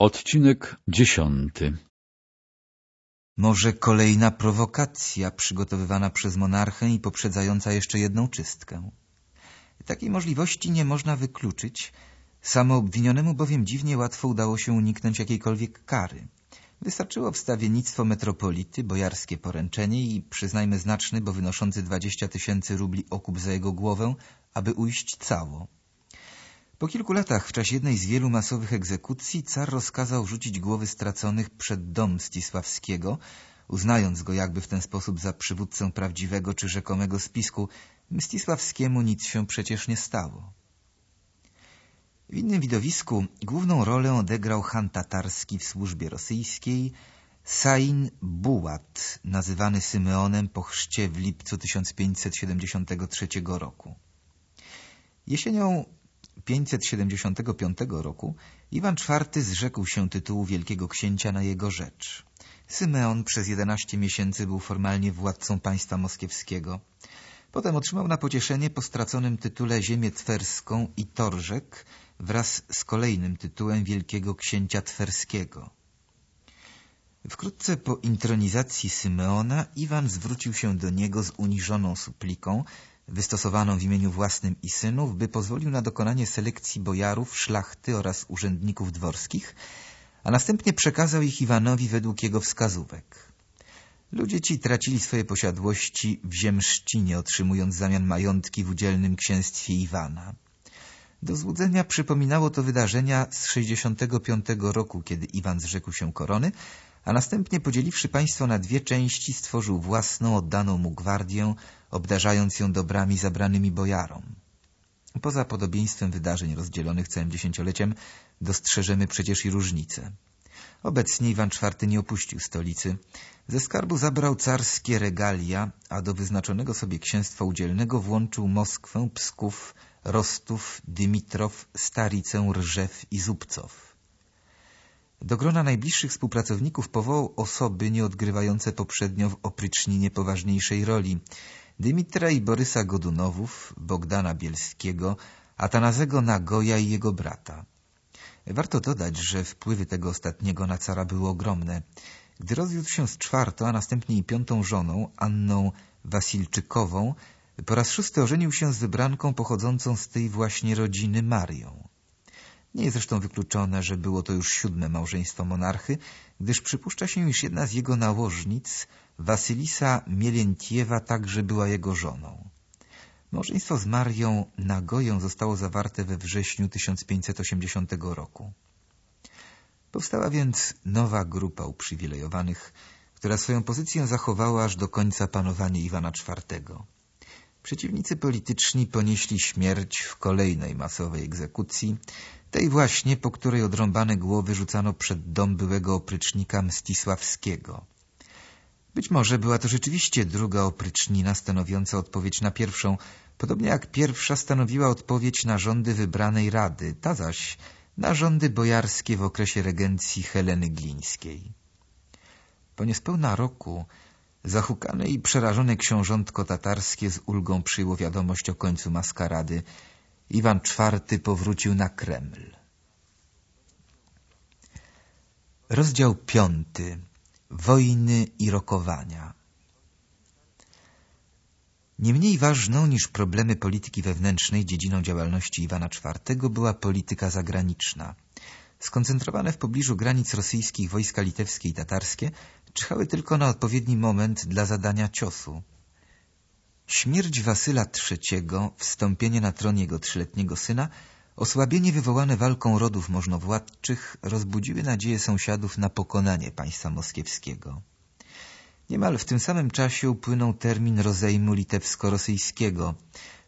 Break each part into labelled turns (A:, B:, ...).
A: Odcinek dziesiąty
B: Może kolejna prowokacja przygotowywana przez monarchę i poprzedzająca jeszcze jedną czystkę. Takiej możliwości nie można wykluczyć, samoobwinionemu bowiem dziwnie łatwo udało się uniknąć jakiejkolwiek kary. Wystarczyło wstawiennictwo metropolity, bojarskie poręczenie i przyznajmy znaczny, bo wynoszący dwadzieścia tysięcy rubli okup za jego głowę, aby ujść cało. Po kilku latach, w czasie jednej z wielu masowych egzekucji, car rozkazał rzucić głowy straconych przed dom Mstisławskiego, uznając go jakby w ten sposób za przywódcę prawdziwego czy rzekomego spisku. Mstisławskiemu nic się przecież nie stało. W innym widowisku główną rolę odegrał han tatarski w służbie rosyjskiej, Sain Bułat, nazywany Symeonem po chrzcie w lipcu 1573 roku. Jesienią 575 roku Iwan IV zrzekł się tytułu wielkiego księcia na jego rzecz. Symeon przez 11 miesięcy był formalnie władcą państwa moskiewskiego. Potem otrzymał na pocieszenie po straconym tytule ziemię twerską i Torzek wraz z kolejnym tytułem wielkiego księcia twerskiego. Wkrótce po intronizacji Symeona Iwan zwrócił się do niego z uniżoną supliką, wystosowaną w imieniu własnym i synów, by pozwolił na dokonanie selekcji bojarów, szlachty oraz urzędników dworskich, a następnie przekazał ich Iwanowi według jego wskazówek. Ludzie ci tracili swoje posiadłości w ziemszcinie, otrzymując zamian majątki w udzielnym księstwie Iwana. Do złudzenia przypominało to wydarzenia z 65 roku, kiedy Iwan zrzekł się korony, a następnie podzieliwszy państwo na dwie części stworzył własną, oddaną mu gwardię, obdarzając ją dobrami zabranymi bojarom. Poza podobieństwem wydarzeń rozdzielonych całym dziesięcioleciem dostrzeżemy przecież i różnice. Obecnie Iwan IV nie opuścił stolicy. Ze skarbu zabrał carskie regalia, a do wyznaczonego sobie księstwa udzielnego włączył Moskwę, Psków, Rostów, Dymitrow, Staricę, Rżew i Zubcow. Do grona najbliższych współpracowników powołał osoby nieodgrywające poprzednio w opryczninie poważniejszej roli. Dymitra i Borysa Godunowów, Bogdana Bielskiego, Atanazego Nagoja i jego brata. Warto dodać, że wpływy tego ostatniego na cara były ogromne. Gdy rozwiódł się z czwartą, a następnie i piątą żoną, Anną Wasilczykową, po raz szósty ożenił się z wybranką pochodzącą z tej właśnie rodziny Marią. Nie jest zresztą wykluczone, że było to już siódme małżeństwo monarchy, gdyż przypuszcza się, iż jedna z jego nałożnic, Wasylisa Mieliętiewa, także była jego żoną. Małżeństwo z Marią Nagoją zostało zawarte we wrześniu 1580 roku. Powstała więc nowa grupa uprzywilejowanych, która swoją pozycję zachowała aż do końca panowania Iwana IV. Przeciwnicy polityczni ponieśli śmierć w kolejnej masowej egzekucji, tej właśnie, po której odrąbane głowy rzucano przed dom byłego oprycznika Mstisławskiego. Być może była to rzeczywiście druga oprycznina stanowiąca odpowiedź na pierwszą, podobnie jak pierwsza stanowiła odpowiedź na rządy wybranej rady, ta zaś na rządy bojarskie w okresie regencji Heleny Glińskiej. Po niespełna roku zahukane i przerażone książątko tatarskie z ulgą przyjęło wiadomość o końcu maskarady. Iwan IV powrócił na Kreml. Rozdział piąty Wojny i rokowania Nie mniej ważną niż problemy polityki wewnętrznej dziedziną działalności Iwana IV była polityka zagraniczna. Skoncentrowane w pobliżu granic rosyjskich wojska litewskie i tatarskie czyhały tylko na odpowiedni moment dla zadania ciosu. Śmierć Wasyla III, wstąpienie na tron jego trzyletniego syna, osłabienie wywołane walką rodów możnowładczych rozbudziły nadzieję sąsiadów na pokonanie państwa moskiewskiego. Niemal w tym samym czasie upłynął termin rozejmu litewsko-rosyjskiego.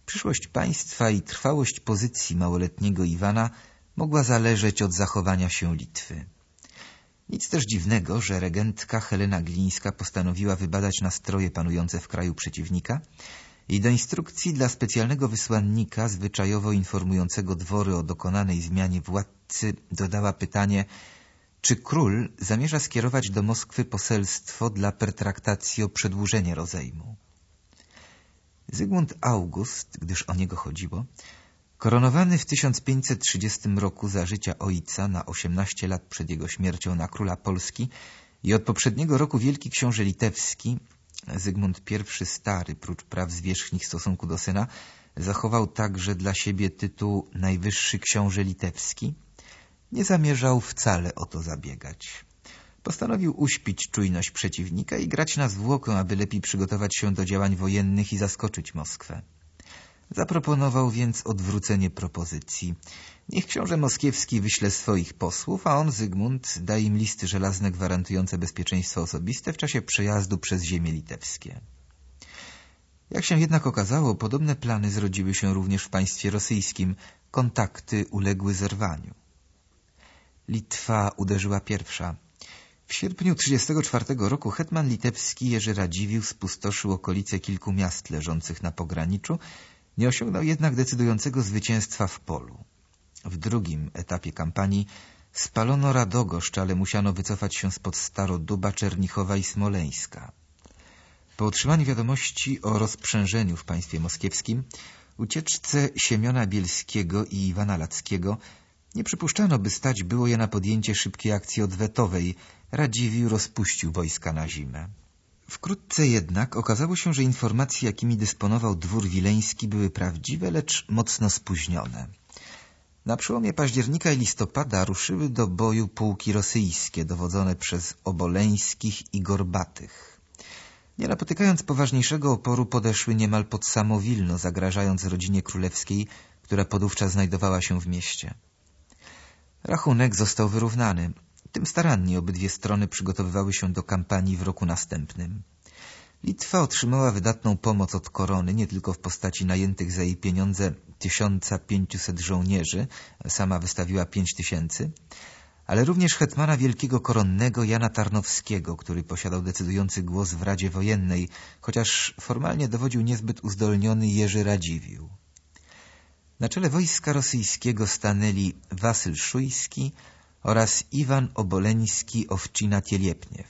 B: Przyszłość państwa i trwałość pozycji małoletniego Iwana mogła zależeć od zachowania się Litwy. Nic też dziwnego, że regentka Helena Glińska postanowiła wybadać nastroje panujące w kraju przeciwnika i do instrukcji dla specjalnego wysłannika zwyczajowo informującego dwory o dokonanej zmianie władcy dodała pytanie, czy król zamierza skierować do Moskwy poselstwo dla pertraktacji o przedłużenie rozejmu. Zygmunt August, gdyż o niego chodziło, Koronowany w 1530 roku za życia ojca na 18 lat przed jego śmiercią na króla Polski i od poprzedniego roku wielki książę litewski, Zygmunt I Stary, prócz praw zwierzchnich w stosunku do syna, zachował także dla siebie tytuł Najwyższy Książę Litewski, nie zamierzał wcale o to zabiegać. Postanowił uśpić czujność przeciwnika i grać na zwłokę, aby lepiej przygotować się do działań wojennych i zaskoczyć Moskwę. Zaproponował więc odwrócenie propozycji. Niech książę moskiewski wyśle swoich posłów, a on, Zygmunt, da im listy żelazne gwarantujące bezpieczeństwo osobiste w czasie przejazdu przez ziemie litewskie. Jak się jednak okazało, podobne plany zrodziły się również w państwie rosyjskim. Kontakty uległy zerwaniu. Litwa uderzyła pierwsza. W sierpniu 1934 roku hetman litewski Jerzy Radziwiłł spustoszył okolice kilku miast leżących na pograniczu, nie osiągnął jednak decydującego zwycięstwa w polu. W drugim etapie kampanii spalono Radogoszcz, ale musiano wycofać się spod Staroduba, Czernichowa i Smoleńska. Po otrzymaniu wiadomości o rozprzężeniu w państwie moskiewskim, ucieczce Siemiona Bielskiego i Iwana Lackiego nie przypuszczano, by stać było je na podjęcie szybkiej akcji odwetowej. Radziwił rozpuścił wojska na zimę. Wkrótce jednak okazało się, że informacje, jakimi dysponował dwór wileński, były prawdziwe, lecz mocno spóźnione. Na przełomie października i listopada ruszyły do boju pułki rosyjskie, dowodzone przez Oboleńskich i Gorbatych. Nie napotykając poważniejszego oporu, podeszły niemal pod samo Wilno, zagrażając rodzinie królewskiej, która podówczas znajdowała się w mieście. Rachunek został wyrównany. Tym starannie obydwie strony przygotowywały się do kampanii w roku następnym. Litwa otrzymała wydatną pomoc od korony, nie tylko w postaci najętych za jej pieniądze 1500 żołnierzy, sama wystawiła 5000, ale również hetmana wielkiego koronnego Jana Tarnowskiego, który posiadał decydujący głos w Radzie Wojennej, chociaż formalnie dowodził niezbyt uzdolniony Jerzy Radziwiłł. Na czele wojska rosyjskiego stanęli Wasyl Szujski oraz Iwan Oboleński Owcina-Tieliepniew.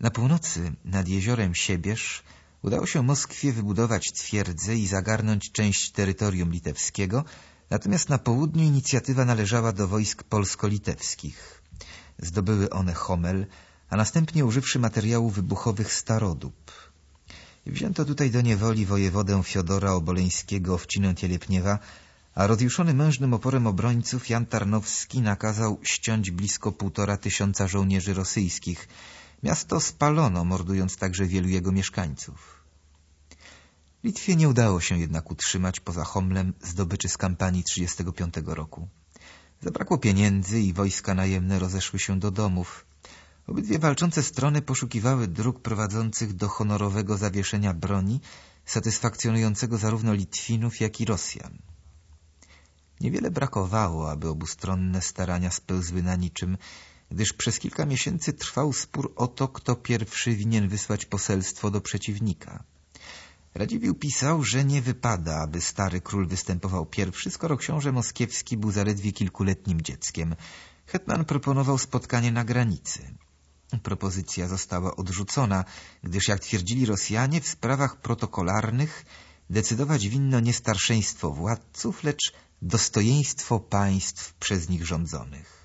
B: Na północy, nad jeziorem Siebierz, udało się Moskwie wybudować twierdzę i zagarnąć część terytorium litewskiego, natomiast na południu inicjatywa należała do wojsk polsko-litewskich. Zdobyły one Homel, a następnie używszy materiałów wybuchowych Starodób. Wzięto tutaj do niewoli wojewodę Fiodora Oboleńskiego Owcinę Tielepniewa, a rozjuszony mężnym oporem obrońców Jan Tarnowski nakazał ściąć blisko półtora tysiąca żołnierzy rosyjskich. Miasto spalono, mordując także wielu jego mieszkańców. Litwie nie udało się jednak utrzymać poza Homlem zdobyczy z kampanii 35 roku. Zabrakło pieniędzy i wojska najemne rozeszły się do domów. Obydwie walczące strony poszukiwały dróg prowadzących do honorowego zawieszenia broni, satysfakcjonującego zarówno Litwinów, jak i Rosjan. Niewiele brakowało, aby obustronne starania spełzły na niczym, gdyż przez kilka miesięcy trwał spór o to, kto pierwszy winien wysłać poselstwo do przeciwnika. Radziwił pisał, że nie wypada, aby stary król występował pierwszy, skoro książę moskiewski był zaledwie kilkuletnim dzieckiem. Hetman proponował spotkanie na granicy. Propozycja została odrzucona, gdyż, jak twierdzili Rosjanie, w sprawach protokolarnych decydować winno nie starszeństwo władców, lecz dostojeństwo państw przez nich rządzonych.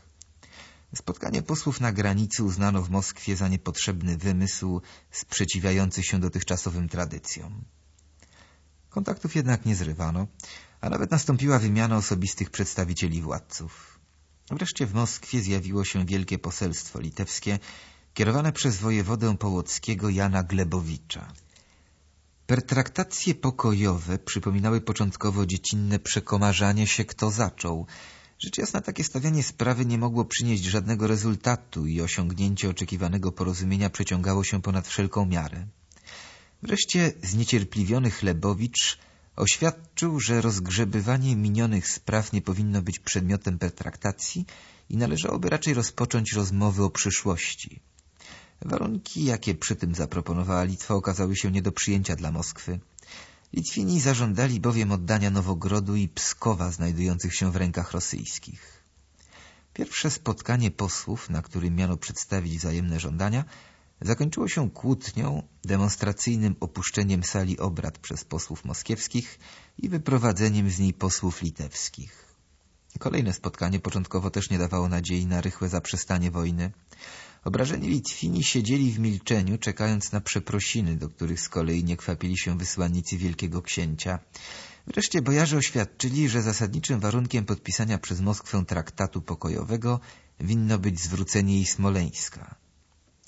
B: Spotkanie posłów na granicy uznano w Moskwie za niepotrzebny wymysł sprzeciwiający się dotychczasowym tradycjom. Kontaktów jednak nie zrywano, a nawet nastąpiła wymiana osobistych przedstawicieli władców. Wreszcie w Moskwie zjawiło się wielkie poselstwo litewskie, kierowane przez wojewodę połockiego Jana Glebowicza. Pertraktacje pokojowe przypominały początkowo dziecinne przekomarzanie się, kto zaczął. Rzecz jasna, takie stawianie sprawy nie mogło przynieść żadnego rezultatu i osiągnięcie oczekiwanego porozumienia przeciągało się ponad wszelką miarę. Wreszcie zniecierpliwiony Chlebowicz oświadczył, że rozgrzebywanie minionych spraw nie powinno być przedmiotem pertraktacji i należałoby raczej rozpocząć rozmowy o przyszłości. Warunki, jakie przy tym zaproponowała Litwa, okazały się nie do przyjęcia dla Moskwy. Litwini zażądali bowiem oddania Nowogrodu i Pskowa znajdujących się w rękach rosyjskich. Pierwsze spotkanie posłów, na którym miano przedstawić wzajemne żądania, zakończyło się kłótnią, demonstracyjnym opuszczeniem sali obrad przez posłów moskiewskich i wyprowadzeniem z niej posłów litewskich. Kolejne spotkanie początkowo też nie dawało nadziei na rychłe zaprzestanie wojny. Obrażeni Litwini siedzieli w milczeniu, czekając na przeprosiny, do których z kolei nie kwapili się wysłannicy Wielkiego Księcia. Wreszcie bojarze oświadczyli, że zasadniczym warunkiem podpisania przez Moskwę traktatu pokojowego winno być zwrócenie jej Smoleńska.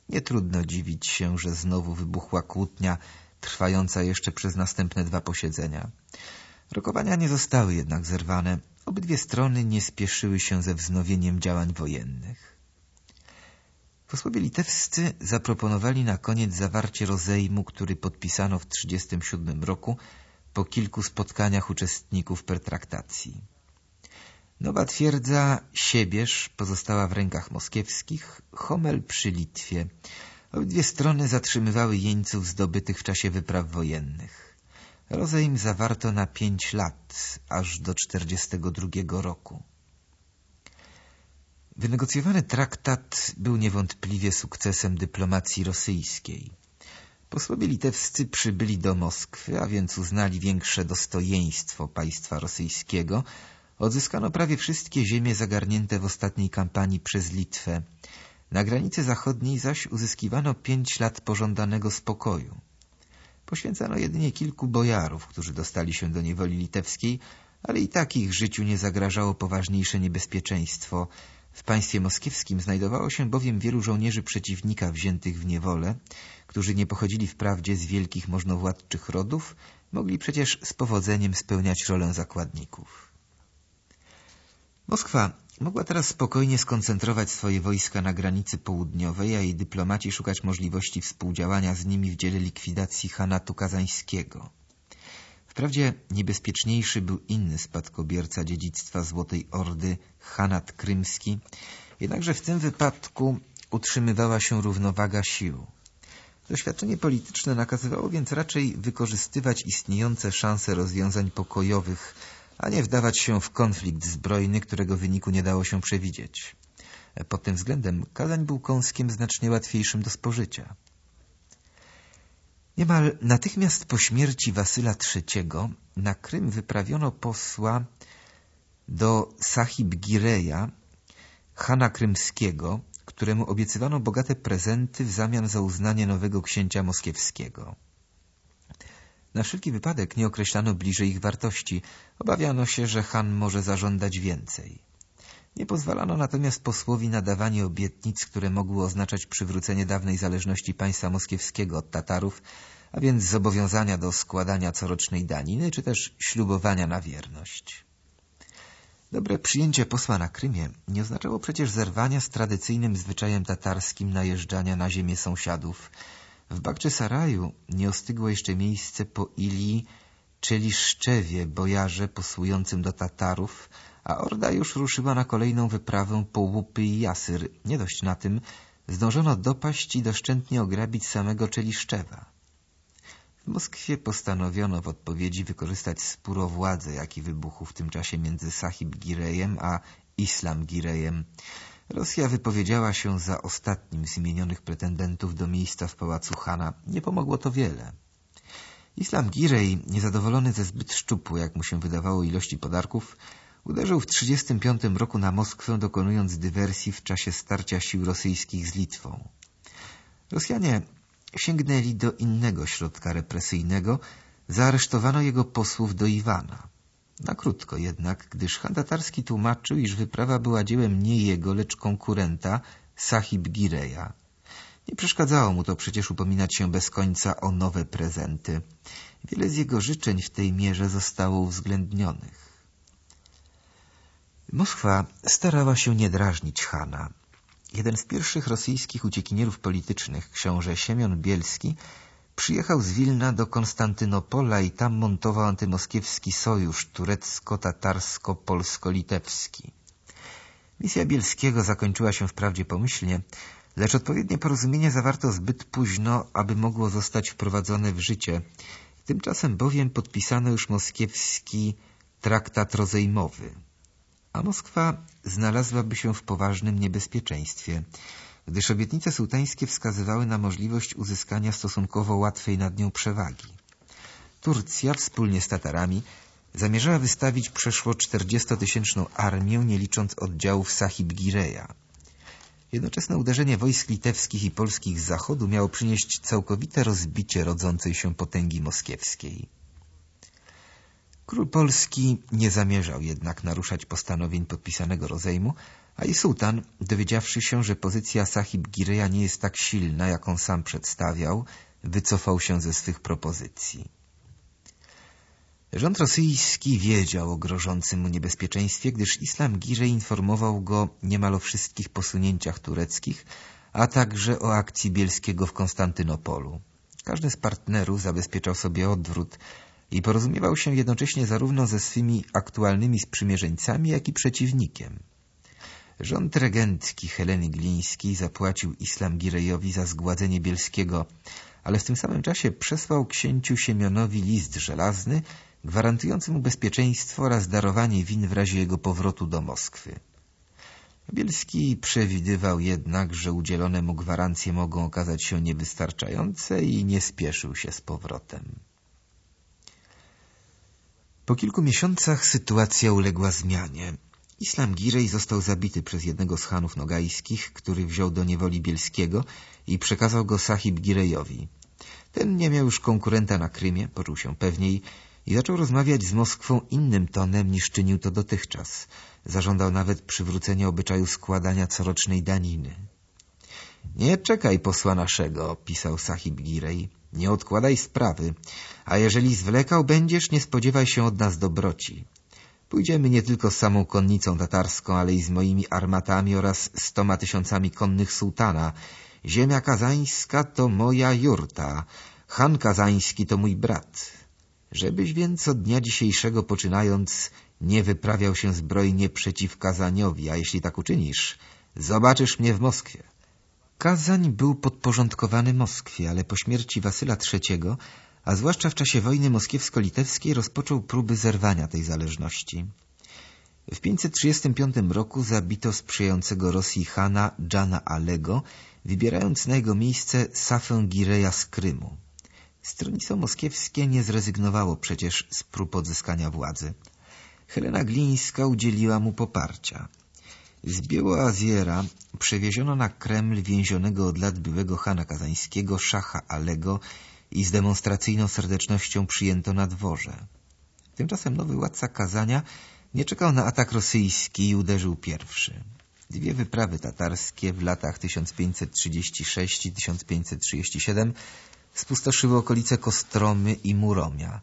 B: Nie trudno dziwić się, że znowu wybuchła kłótnia, trwająca jeszcze przez następne dwa posiedzenia. Rokowania nie zostały jednak zerwane. Obydwie strony nie spieszyły się ze wznowieniem działań wojennych. Posłowie litewscy zaproponowali na koniec zawarcie rozejmu, który podpisano w 1937 roku po kilku spotkaniach uczestników pertraktacji. Nowa twierdza Siebierz pozostała w rękach moskiewskich, Homel przy Litwie. Obydwie strony zatrzymywały jeńców zdobytych w czasie wypraw wojennych. Rozejm zawarto na pięć lat, aż do 1942 roku. Wynegocjowany traktat był niewątpliwie sukcesem dyplomacji rosyjskiej. Posłowie litewscy przybyli do Moskwy, a więc uznali większe dostojeństwo państwa rosyjskiego. Odzyskano prawie wszystkie ziemie zagarnięte w ostatniej kampanii przez Litwę. Na granicy zachodniej zaś uzyskiwano pięć lat pożądanego spokoju. Poświęcano jedynie kilku bojarów, którzy dostali się do niewoli litewskiej, ale i tak ich życiu nie zagrażało poważniejsze niebezpieczeństwo. W państwie moskiewskim znajdowało się bowiem wielu żołnierzy przeciwnika wziętych w niewolę, którzy nie pochodzili wprawdzie z wielkich możnowładczych rodów, mogli przecież z powodzeniem spełniać rolę zakładników. Moskwa mogła teraz spokojnie skoncentrować swoje wojska na granicy południowej, a jej dyplomaci szukać możliwości współdziałania z nimi w dziele likwidacji Hanatu Kazańskiego. Wprawdzie niebezpieczniejszy był inny spadkobierca dziedzictwa Złotej Ordy, Hanat Krymski, jednakże w tym wypadku utrzymywała się równowaga sił. Doświadczenie polityczne nakazywało więc raczej wykorzystywać istniejące szanse rozwiązań pokojowych, a nie wdawać się w konflikt zbrojny, którego wyniku nie dało się przewidzieć. Pod tym względem Kazań był kąskiem znacznie łatwiejszym do spożycia. Niemal natychmiast po śmierci Wasyla III na Krym wyprawiono posła do Sahib Gireja, Hana Krymskiego, któremu obiecywano bogate prezenty w zamian za uznanie nowego księcia moskiewskiego. Na wszelki wypadek nie określano bliżej ich wartości. Obawiano się, że Han może zażądać więcej. Nie pozwalano natomiast posłowi na dawanie obietnic, które mogły oznaczać przywrócenie dawnej zależności państwa moskiewskiego od Tatarów, a więc zobowiązania do składania corocznej daniny, czy też ślubowania na wierność. Dobre przyjęcie posła na Krymie nie oznaczało przecież zerwania z tradycyjnym zwyczajem tatarskim najeżdżania na ziemię sąsiadów. W Bakczy Saraju nie ostygło jeszcze miejsce po Ilii, czyli Szczewie, bojarze posłującym do Tatarów, a Orda już ruszyła na kolejną wyprawę po Łupy i Jasyr. Nie dość na tym, zdążono dopaść i doszczętnie ograbić samego Czeliszczewa. W Moskwie postanowiono w odpowiedzi wykorzystać spór o władzę, jaki wybuchł w tym czasie między Sahib Girejem a Islam Girejem. Rosja wypowiedziała się za ostatnim z imienionych pretendentów do miejsca w pałacu Hana. Nie pomogło to wiele. Islam Girej, niezadowolony ze zbyt szczupłej, jak mu się wydawało, ilości podarków, uderzył w 1935 roku na Moskwę, dokonując dywersji w czasie starcia sił rosyjskich z Litwą. Rosjanie sięgnęli do innego środka represyjnego, zaaresztowano jego posłów do Iwana. Na krótko jednak, gdyż Han Tatarski tłumaczył, iż wyprawa była dziełem nie jego, lecz konkurenta Sahib Gireja. Nie przeszkadzało mu to przecież upominać się bez końca o nowe prezenty. Wiele z jego życzeń w tej mierze zostało uwzględnionych. Moskwa starała się nie drażnić Hana. Jeden z pierwszych rosyjskich uciekinierów politycznych, książę Siemion Bielski, przyjechał z Wilna do Konstantynopola i tam montował antymoskiewski sojusz turecko-tatarsko-polsko-litewski. Misja Bielskiego zakończyła się wprawdzie pomyślnie, lecz odpowiednie porozumienie zawarto zbyt późno, aby mogło zostać wprowadzone w życie. Tymczasem bowiem podpisano już moskiewski traktat rozejmowy a Moskwa znalazłaby się w poważnym niebezpieczeństwie. gdyż obietnice sułtańskie wskazywały na możliwość uzyskania stosunkowo łatwej nad nią przewagi. Turcja wspólnie z Tatarami zamierzała wystawić przeszło 40-tysięczną armię, nie licząc oddziałów Sahib Gireja. Jednoczesne uderzenie wojsk litewskich i polskich z zachodu miało przynieść całkowite rozbicie rodzącej się potęgi moskiewskiej. Król Polski nie zamierzał jednak naruszać postanowień podpisanego rozejmu, a i sułtan, dowiedziawszy się, że pozycja Sahib Gireja nie jest tak silna, jaką sam przedstawiał, wycofał się ze swych propozycji. Rząd rosyjski wiedział o grożącym mu niebezpieczeństwie, gdyż Islam Girej informował go niemal o wszystkich posunięciach tureckich, a także o akcji Bielskiego w Konstantynopolu. Każdy z partnerów zabezpieczał sobie odwrót i porozumiewał się jednocześnie zarówno ze swymi aktualnymi sprzymierzeńcami, jak i przeciwnikiem. Rząd regentki Heleny Glińskiej zapłacił Islam Girejowi za zgładzenie Bielskiego, ale w tym samym czasie przesłał księciu Siemionowi list żelazny, gwarantujący mu bezpieczeństwo oraz darowanie win w razie jego powrotu do Moskwy. Bielski przewidywał jednak, że udzielone mu gwarancje mogą okazać się niewystarczające i nie spieszył się z powrotem. Po kilku miesiącach sytuacja uległa zmianie. Islam Girej został zabity przez jednego z hanów nogajskich, który wziął do niewoli Bielskiego i przekazał go Sahib Girejowi. Ten nie miał już konkurenta na Krymie, poczuł się pewniej i zaczął rozmawiać z Moskwą innym tonem niż czynił to dotychczas. Zażądał nawet przywrócenia obyczaju składania corocznej daniny. Nie czekaj posła naszego, pisał Sahib Girej. Nie odkładaj sprawy, a jeżeli zwlekał będziesz, nie spodziewaj się od nas dobroci. Pójdziemy nie tylko z samą konnicą tatarską, ale i z moimi armatami oraz stoma tysiącami konnych sułtana. Ziemia kazańska to moja jurta, Han kazański to mój brat. Żebyś więc od dnia dzisiejszego poczynając nie wyprawiał się zbrojnie przeciw Kazaniowi, a jeśli tak uczynisz, zobaczysz mnie w Moskwie. Kazań był podporządkowany Moskwie, ale po śmierci Wasyla III, a zwłaszcza w czasie wojny moskiewsko-litewskiej rozpoczął próby zerwania tej zależności. W 535 roku zabito sprzyjającego Rosji Hana Dżana Alego, wybierając na jego miejsce Safę Gireja z Krymu. Stronnictwo moskiewskie nie zrezygnowało przecież z prób odzyskania władzy. Helena Glińska udzieliła mu poparcia. Z Białoaziera przewieziono na Kreml więzionego od lat byłego Hana Kazańskiego, szacha Alego i z demonstracyjną serdecznością przyjęto na dworze. Tymczasem nowy władca Kazania nie czekał na atak rosyjski i uderzył pierwszy. Dwie wyprawy tatarskie w latach 1536 i 1537 spustoszyły okolice Kostromy i Muromia.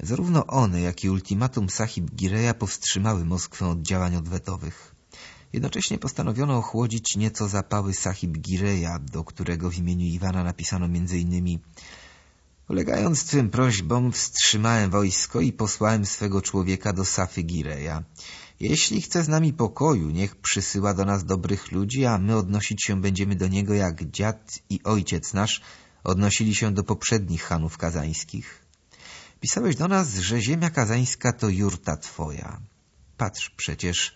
B: Zarówno one, jak i ultimatum Sahib Gireja powstrzymały Moskwę od działań odwetowych. Jednocześnie postanowiono ochłodzić nieco zapały Sahib Gireja, do którego w imieniu Iwana napisano m.in. Ulegając Twym prośbom, wstrzymałem wojsko i posłałem swego człowieka do Safy Gireja. Jeśli chce z nami pokoju, niech przysyła do nas dobrych ludzi, a my odnosić się będziemy do niego jak dziad i ojciec nasz odnosili się do poprzednich hanów kazańskich. Pisałeś do nas, że ziemia kazańska to jurta twoja. Patrz przecież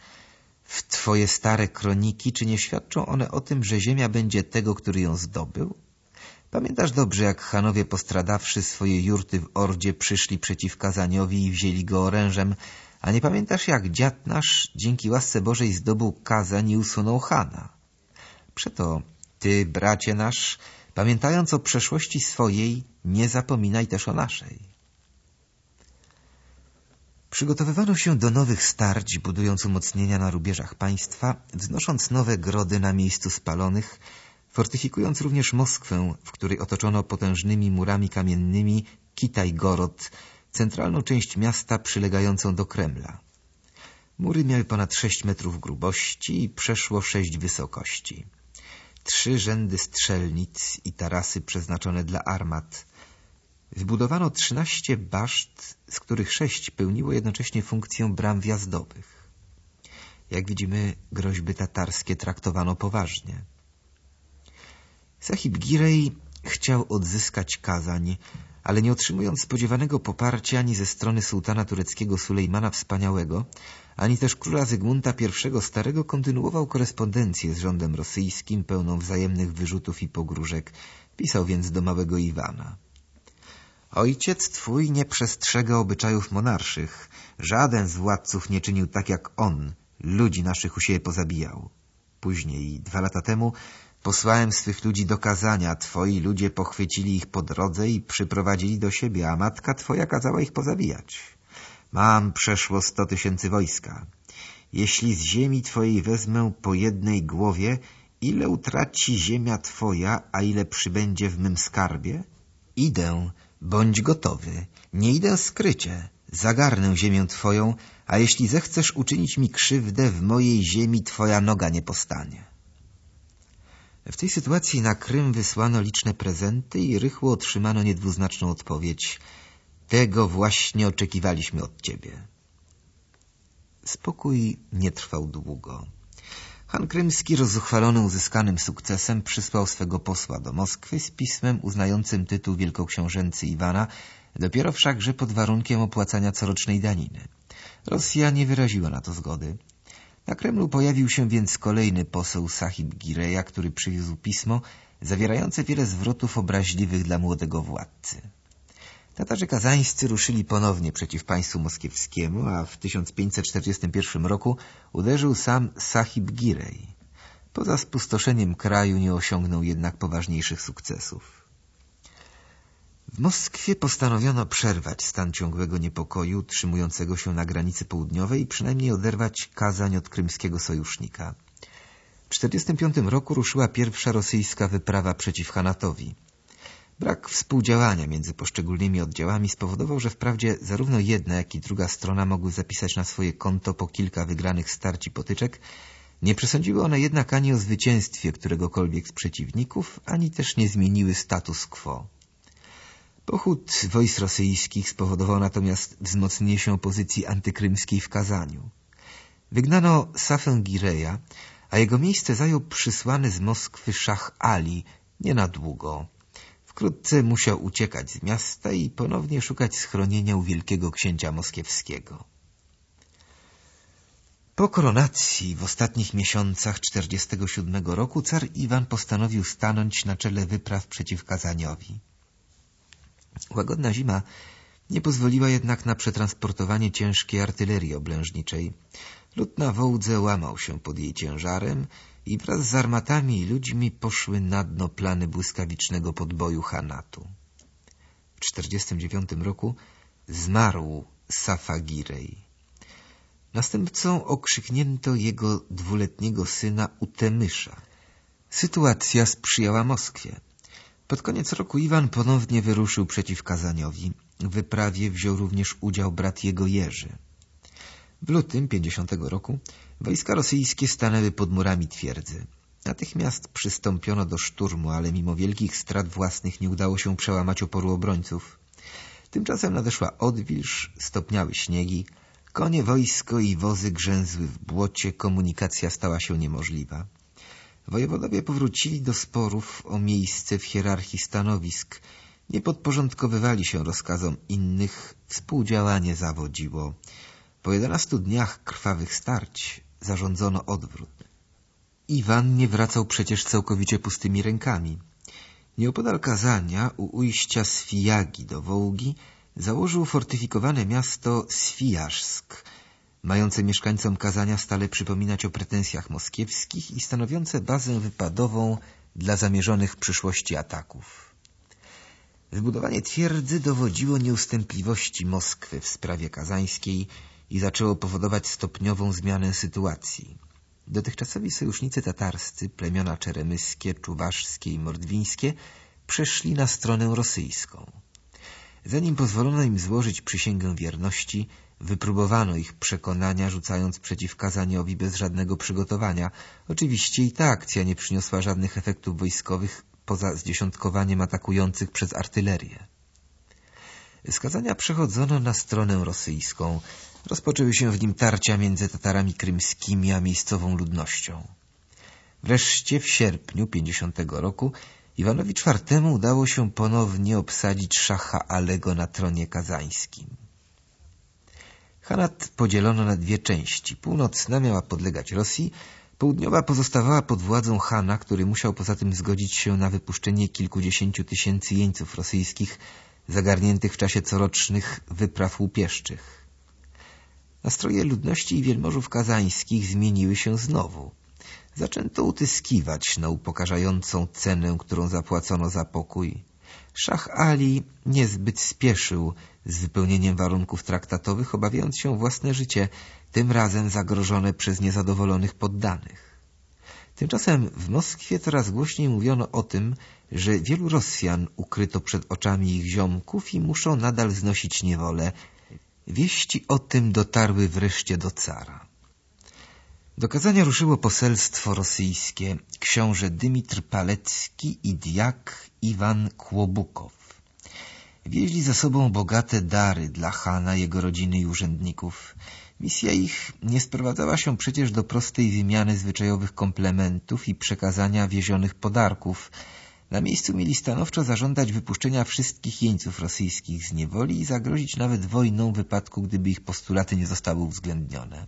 B: w twoje stare kroniki, czy nie świadczą one o tym, że ziemia będzie tego, który ją zdobył? Pamiętasz dobrze, jak Hanowie postradawszy swoje jurty w Ordzie przyszli przeciw Kazaniowi i wzięli go orężem, a nie pamiętasz, jak dziad nasz dzięki łasce Bożej zdobył Kazań i usunął Hana? Przeto ty, bracie nasz, pamiętając o przeszłości swojej, nie zapominaj też o naszej. Przygotowywano się do nowych starć, budując umocnienia na rubieżach państwa, wznosząc nowe grody na miejscu spalonych, fortyfikując również Moskwę, w której otoczono potężnymi murami kamiennymi Kitaj-Gorod, centralną część miasta przylegającą do Kremla. Mury miały ponad sześć metrów grubości i przeszło sześć wysokości. Trzy rzędy strzelnic i tarasy przeznaczone dla armat. Wybudowano trzynaście baszt, z których sześć pełniło jednocześnie funkcję bram wjazdowych. Jak widzimy, groźby tatarskie traktowano poważnie. Sahib Girej chciał odzyskać Kazań, ale nie otrzymując spodziewanego poparcia ani ze strony sułtana tureckiego Sulejmana Wspaniałego, ani też króla Zygmunta I Starego kontynuował korespondencję z rządem rosyjskim pełną wzajemnych wyrzutów i pogróżek. Pisał więc do małego Iwana. Ojciec twój nie przestrzega obyczajów monarszych. Żaden z władców nie czynił tak jak on. Ludzi naszych u siebie pozabijał. Później, dwa lata temu, posłałem swych ludzi do kazania. Twoi ludzie pochwycili ich po drodze i przyprowadzili do siebie, a matka twoja kazała ich pozabijać. Mam przeszło sto tysięcy wojska. Jeśli z ziemi twojej wezmę po jednej głowie, ile utraci ziemia twoja, a ile przybędzie w mym skarbie? Idę, bądź gotowy, nie idę skrycie. Zagarnę ziemię twoją, a jeśli zechcesz uczynić mi krzywdę, w mojej ziemi twoja noga nie postanie. W tej sytuacji na Krym wysłano liczne prezenty i rychło otrzymano niedwuznaczną odpowiedź. Tego właśnie oczekiwaliśmy od ciebie. Spokój nie trwał długo. Han Krymski, rozzuchwalony uzyskanym sukcesem, przysłał swego posła do Moskwy z pismem uznającym tytuł wielkoksiążęcy Iwana, dopiero wszakże pod warunkiem opłacania corocznej daniny. Rosja nie wyraziła na to zgody. Na Kremlu pojawił się więc kolejny poseł Sahib Gireja, który przywiózł pismo zawierające wiele zwrotów obraźliwych dla młodego władcy. Tatarzy kazańscy ruszyli ponownie przeciw państwu moskiewskiemu, a w 1541 roku uderzył sam Sahib Girej. Poza spustoszeniem kraju nie osiągnął jednak poważniejszych sukcesów. W Moskwie postanowiono przerwać stan ciągłego niepokoju utrzymującego się na granicy południowej i przynajmniej oderwać Kazań od krymskiego sojusznika. W 1945 roku ruszyła pierwsza rosyjska wyprawa przeciw Hanatowi. Brak współdziałania między poszczególnymi oddziałami spowodował, że wprawdzie zarówno jedna, jak i druga strona mogły zapisać na swoje konto po kilka wygranych starć i potyczek, nie przesądziły one jednak ani o zwycięstwie któregokolwiek z przeciwników, ani też nie zmieniły status quo. Pochód wojsk rosyjskich spowodował natomiast wzmocnienie się opozycji antykrymskiej w Kazaniu. Wygnano Safę Gireja, a jego miejsce zajął przysłany z Moskwy Szach Ali nie na długo. Wkrótce musiał uciekać z miasta i ponownie szukać schronienia u wielkiego księcia moskiewskiego. Po koronacji w ostatnich miesiącach 47 roku car Iwan postanowił stanąć na czele wypraw przeciw Kazaniowi. Łagodna zima nie pozwoliła jednak na przetransportowanie ciężkiej artylerii oblężniczej. Lud na Wołdze łamał się pod jej ciężarem i wraz z armatami i ludźmi poszły na dno plany błyskawicznego podboju Hanatu. W 1949 roku zmarł Safagirej. Następcą okrzyknięto jego dwuletniego syna Utemysza. Sytuacja sprzyjała Moskwie. Pod koniec roku Iwan ponownie wyruszył przeciw Kazaniowi. W wyprawie wziął również udział brat jego Jerzy. W lutym 50 roku wojska rosyjskie stanęły pod murami twierdzy. Natychmiast przystąpiono do szturmu, ale mimo wielkich strat własnych nie udało się przełamać oporu obrońców. Tymczasem nadeszła odwilż, stopniały śniegi, konie wojsko i wozy grzęzły w błocie, komunikacja stała się niemożliwa. Wojewodowie powrócili do sporów o miejsce w hierarchii stanowisk, nie podporządkowywali się rozkazom innych, współdziałanie zawodziło. Po jedenastu dniach krwawych starć zarządzono odwrót. Iwan nie wracał przecież całkowicie pustymi rękami. Nieopodal Kazania, u ujścia Swijagi do Wołgi, założył fortyfikowane miasto Swijaszsk, mające mieszkańcom Kazania stale przypominać o pretensjach moskiewskich i stanowiące bazę wypadową dla zamierzonych w przyszłości ataków. Wybudowanie twierdzy dowodziło nieustępliwości Moskwy w sprawie kazańskiej i zaczęło powodować stopniową zmianę sytuacji. Dotychczasowi sojusznicy tatarscy, plemiona czeremyskie, czuwaszskie i mordwińskie przeszli na stronę rosyjską. Zanim pozwolono im złożyć przysięgę wierności, wypróbowano ich przekonania, rzucając przeciw Kazaniowi bez żadnego przygotowania. Oczywiście i ta akcja nie przyniosła żadnych efektów wojskowych poza zdziesiątkowaniem atakujących przez artylerię. Z Kazania przechodzono na stronę rosyjską. Rozpoczęły się w nim tarcia między Tatarami krymskimi a miejscową ludnością. Wreszcie w sierpniu 50 roku Iwanowi IV udało się ponownie obsadzić szacha Alego na tronie kazańskim. Hanat podzielono na dwie części. Północna miała podlegać Rosji, południowa pozostawała pod władzą Hana, który musiał poza tym zgodzić się na wypuszczenie kilkudziesięciu tysięcy jeńców rosyjskich zagarniętych w czasie corocznych wypraw łupieszczych. Nastroje ludności i wielmożów kazańskich zmieniły się znowu. Zaczęto utyskiwać na upokarzającą cenę, którą zapłacono za pokój. Szach Ali niezbyt spieszył z wypełnieniem warunków traktatowych, obawiając się własne życie, tym razem zagrożone przez niezadowolonych poddanych. Tymczasem w Moskwie coraz głośniej mówiono o tym, że wielu Rosjan ukryto przed oczami ich ziomków i muszą nadal znosić niewolę. Wieści o tym dotarły wreszcie do cara. Do Kazania ruszyło poselstwo rosyjskie, książę Dymitr Palecki i diak Iwan Kłobukow. Wieźli za sobą bogate dary dla Hana, jego rodziny i urzędników. Misja ich nie sprowadzała się przecież do prostej wymiany zwyczajowych komplementów i przekazania wiezionych podarków. Na miejscu mieli stanowczo zażądać wypuszczenia wszystkich jeńców rosyjskich z niewoli i zagrozić nawet wojną w wypadku, gdyby ich postulaty nie zostały uwzględnione.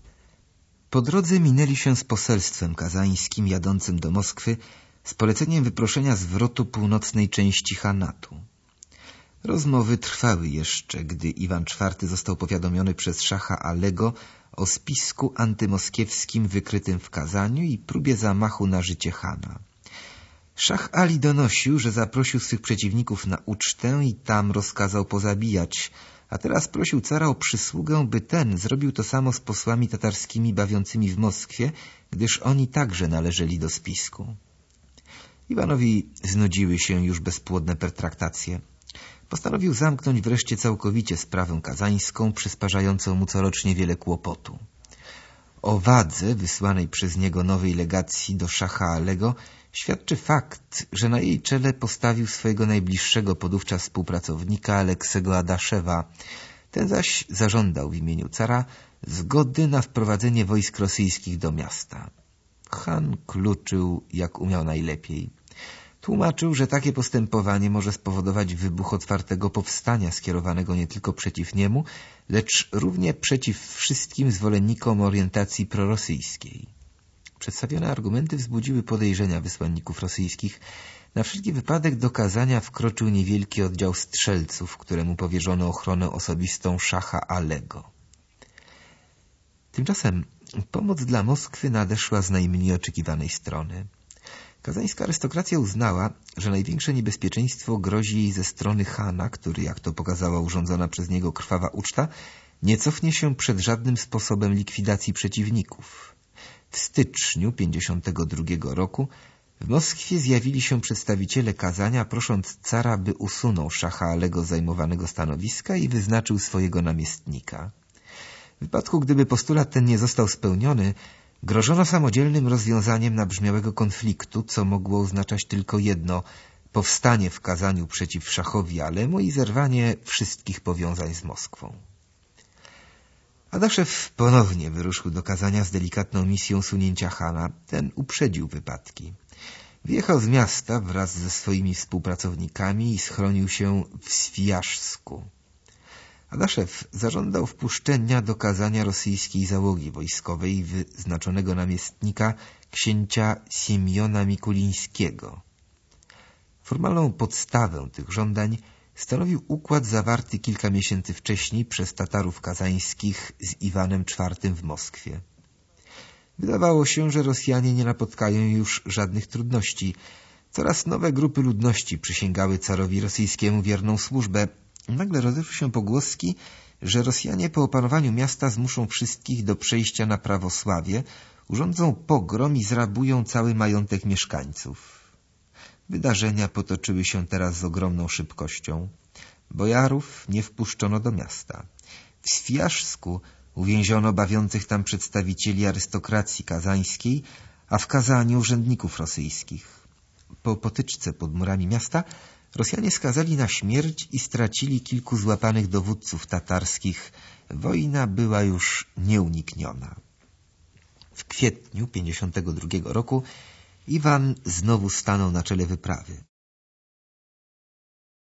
B: Po drodze minęli się z poselstwem kazańskim jadącym do Moskwy z poleceniem wyproszenia zwrotu północnej części Hanatu. Rozmowy trwały jeszcze, gdy Iwan IV został powiadomiony przez szacha Alego o spisku antymoskiewskim wykrytym w Kazaniu i próbie zamachu na życie Hana. Szach Ali donosił, że zaprosił swych przeciwników na ucztę i tam rozkazał pozabijać, a teraz prosił cara o przysługę, by ten zrobił to samo z posłami tatarskimi bawiącymi w Moskwie, gdyż oni także należeli do spisku. Iwanowi znudziły się już bezpłodne pertraktacje. Postanowił zamknąć wreszcie całkowicie sprawę kazańską, przysparzającą mu corocznie wiele kłopotu. O wadze wysłanej przez niego nowej legacji do szacha Alego świadczy fakt, że na jej czele postawił swojego najbliższego podówczas współpracownika Aleksego Adaszewa. Ten zaś zażądał w imieniu cara zgody na wprowadzenie wojsk rosyjskich do miasta. Han kluczył, jak umiał najlepiej. Tłumaczył, że takie postępowanie może spowodować wybuch otwartego powstania skierowanego nie tylko przeciw niemu, lecz równie przeciw wszystkim zwolennikom orientacji prorosyjskiej. Przedstawione argumenty wzbudziły podejrzenia wysłanników rosyjskich. Na wszelki wypadek do Kazania wkroczył niewielki oddział strzelców, któremu powierzono ochronę osobistą szacha Alego. Tymczasem pomoc dla Moskwy nadeszła z najmniej oczekiwanej strony. Kazańska arystokracja uznała, że największe niebezpieczeństwo grozi jej ze strony Hana, który, jak to pokazała urządzona przez niego krwawa uczta, nie cofnie się przed żadnym sposobem likwidacji przeciwników. W styczniu 52 roku w Moskwie zjawili się przedstawiciele kazania, prosząc cara, by usunął szacha Alego zajmowanego stanowiska i wyznaczył swojego namiestnika. W wypadku, gdyby postulat ten nie został spełniony, grożono samodzielnym rozwiązaniem nabrzmiałego konfliktu, co mogło oznaczać tylko jedno — powstanie w kazaniu przeciw szachowi Alemu i zerwanie wszystkich powiązań z Moskwą. Adaszew ponownie wyruszył do kazania z delikatną misją sunięcia Hana. Ten uprzedził wypadki. Wjechał z miasta wraz ze swoimi współpracownikami i schronił się w Swijaszsku. Adaszew zażądał wpuszczenia do kazania rosyjskiej załogi wojskowej wyznaczonego namiestnika księcia Siemiona Mikulińskiego. Formalną podstawę tych żądań stanowił układ zawarty kilka miesięcy wcześniej przez Tatarów kazańskich z Iwanem IV w Moskwie. Wydawało się, że Rosjanie nie napotkają już żadnych trudności. Coraz nowe grupy ludności przysięgały carowi rosyjskiemu wierną służbę. Nagle rozeszły się pogłoski, że Rosjanie po opanowaniu miasta zmuszą wszystkich do przejścia na prawosławie, urządzą pogrom i zrabują cały majątek mieszkańców. Wydarzenia potoczyły się teraz z ogromną szybkością. Bojarów nie wpuszczono do miasta. W Swiaszsku uwięziono bawiących tam przedstawicieli arystokracji kazańskiej, a w Kazaniu urzędników rosyjskich. Po potyczce pod murami miasta Rosjanie skazali na śmierć i stracili kilku złapanych dowódców tatarskich. Wojna była już nieunikniona. W kwietniu 52 roku Iwan znowu stanął na czele wyprawy.